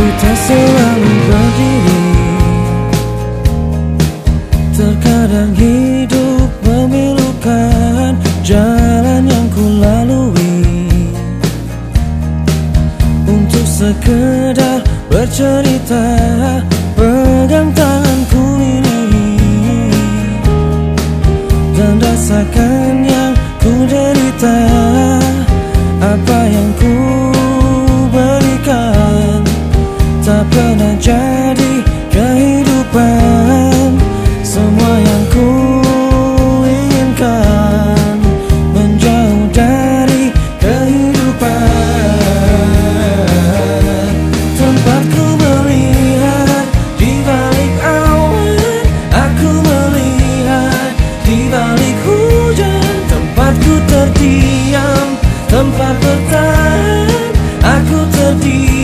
Ku tak selalu berdiri. Terkadang hidup memilukan Jalan yang ku lalui. Untuk sekedar bercerita Pegang tanganku ini. Dan rasakan bertahan Aku terdiri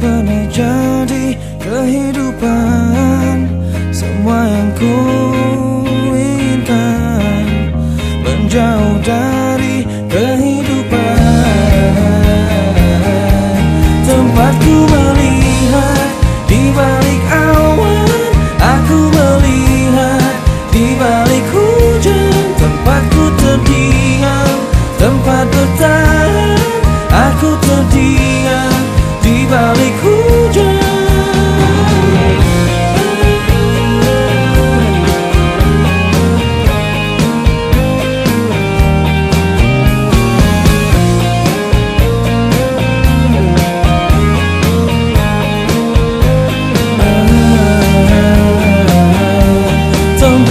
Pernah jadi kehidupan. Semua yang ku inginkan Menjauh dari kehidupan. Tempat ku melihat di balik awan Aku melihat di balik hujan